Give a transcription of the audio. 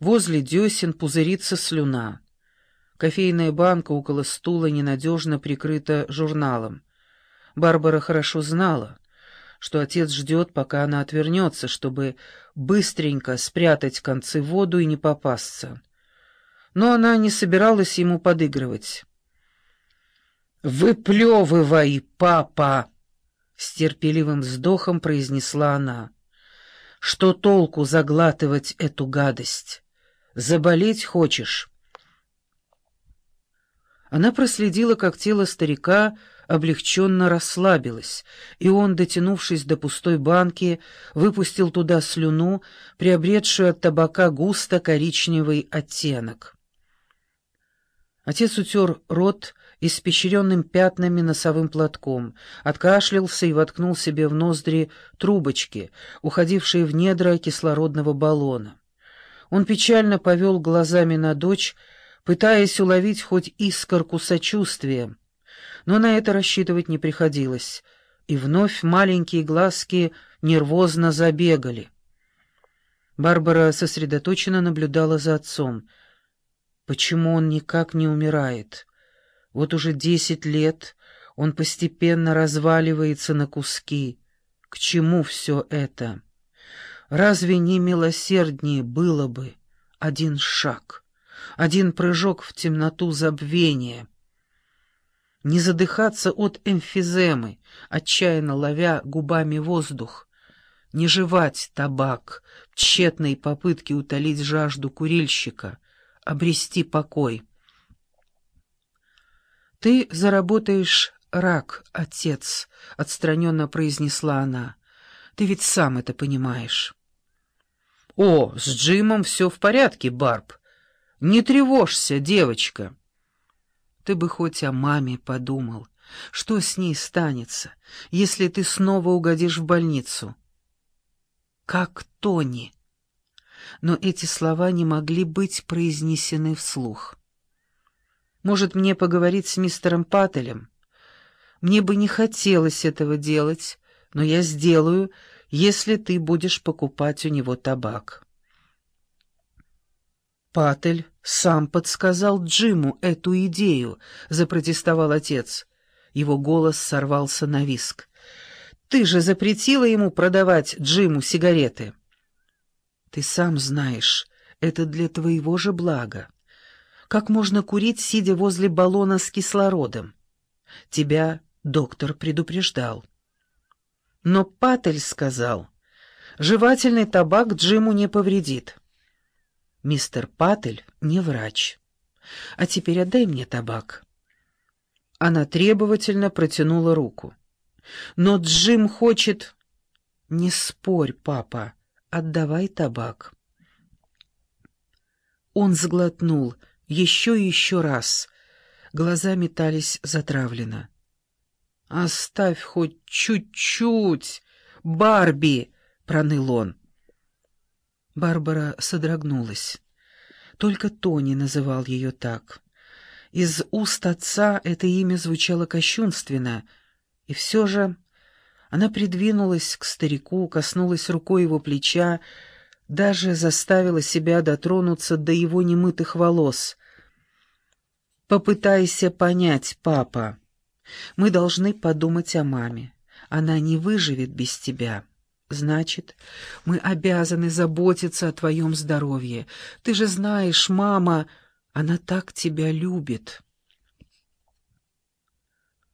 Возле десен пузырится слюна. Кофейная банка около стула ненадежно прикрыта журналом. Барбара хорошо знала, что отец ждет, пока она отвернется, чтобы быстренько спрятать концы в воду и не попасться. Но она не собиралась ему подыгрывать. «Выплевывай, папа!» — с терпеливым вздохом произнесла она. «Что толку заглатывать эту гадость? Заболеть хочешь?» Она проследила, как тело старика облегченно расслабилось, и он, дотянувшись до пустой банки, выпустил туда слюну, приобретшую от табака густо-коричневый оттенок. Отец утер рот испещренным пятнами носовым платком, откашлялся и воткнул себе в ноздри трубочки, уходившие в недра кислородного баллона. Он печально повел глазами на дочь, пытаясь уловить хоть искорку сочувствия, но на это рассчитывать не приходилось, и вновь маленькие глазки нервозно забегали. Барбара сосредоточенно наблюдала за отцом. Почему он никак не умирает? Вот уже десять лет он постепенно разваливается на куски. К чему все это? Разве не милосерднее было бы один шаг?» один прыжок в темноту забвения. Не задыхаться от эмфиземы, отчаянно ловя губами воздух, не жевать табак в тщетной попытке утолить жажду курильщика, обрести покой. «Ты заработаешь рак, отец», — отстраненно произнесла она. «Ты ведь сам это понимаешь». «О, с Джимом все в порядке, Барб», не тревожься, девочка. Ты бы хоть о маме подумал. Что с ней станется, если ты снова угодишь в больницу? Как Тони. Но эти слова не могли быть произнесены вслух. Может, мне поговорить с мистером Паттелем? Мне бы не хотелось этого делать, но я сделаю, если ты будешь покупать у него табак. Патель сам подсказал Джиму эту идею, запротестовал отец. Его голос сорвался на виск. Ты же запретила ему продавать Джиму сигареты. Ты сам знаешь, это для твоего же блага. Как можно курить, сидя возле баллона с кислородом? Тебя доктор предупреждал. Но Патель сказал, жевательный табак Джиму не повредит. Мистер Паттель не врач. А теперь отдай мне табак. Она требовательно протянула руку. Но Джим хочет... Не спорь, папа, отдавай табак. Он сглотнул еще и еще раз. Глаза метались затравленно. «Оставь хоть чуть-чуть, Барби!» — проныл он. Барбара содрогнулась. Только Тони называл ее так. Из уст отца это имя звучало кощунственно, и все же она придвинулась к старику, коснулась рукой его плеча, даже заставила себя дотронуться до его немытых волос. «Попытайся понять, папа. Мы должны подумать о маме. Она не выживет без тебя». Значит, мы обязаны заботиться о твоем здоровье. Ты же знаешь, мама, она так тебя любит».